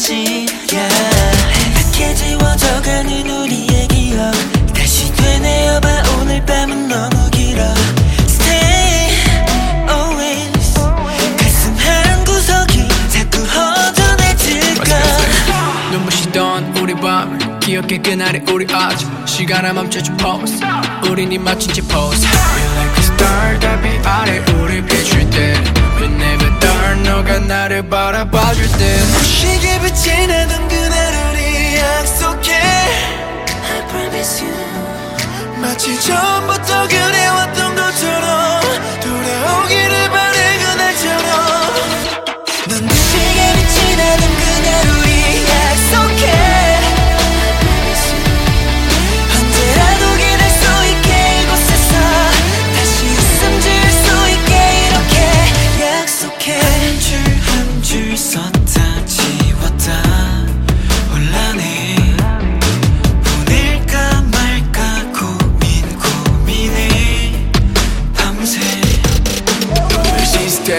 난 어렸지 yeah. 이렇게 지워져가는 우리의 기억. 다시 되뇌어봐 오늘 밤은 너무 길어. Stay always. 가슴 한 구석이 자꾸 허전해질까? 눈부시던 우리 밤 기억해 그날의 우리 아주 시간을 멈춰준 pose. 우린 이 맞춘 채 pose. We're like a star 달빛 아래 우리 비출 때 We never 나를 바라봐줄 때 시계 빛이 나던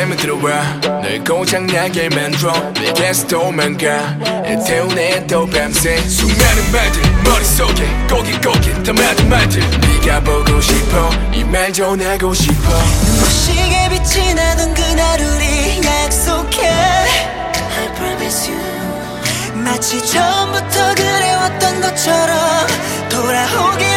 시스템에 들어와. 널 고장나게 만들어. 내게서 도망가. 태우네 또 밤새. 수많은 말들 머릿속에 꼬깃꼬깃 담아둔 말들. 네가 보고 싶어. 이 말 전하고 싶어. 시계 빛이 나던 그날 우리 약속해. I promise you. 마치 처음부터 그래왔던 것처럼 돌아오기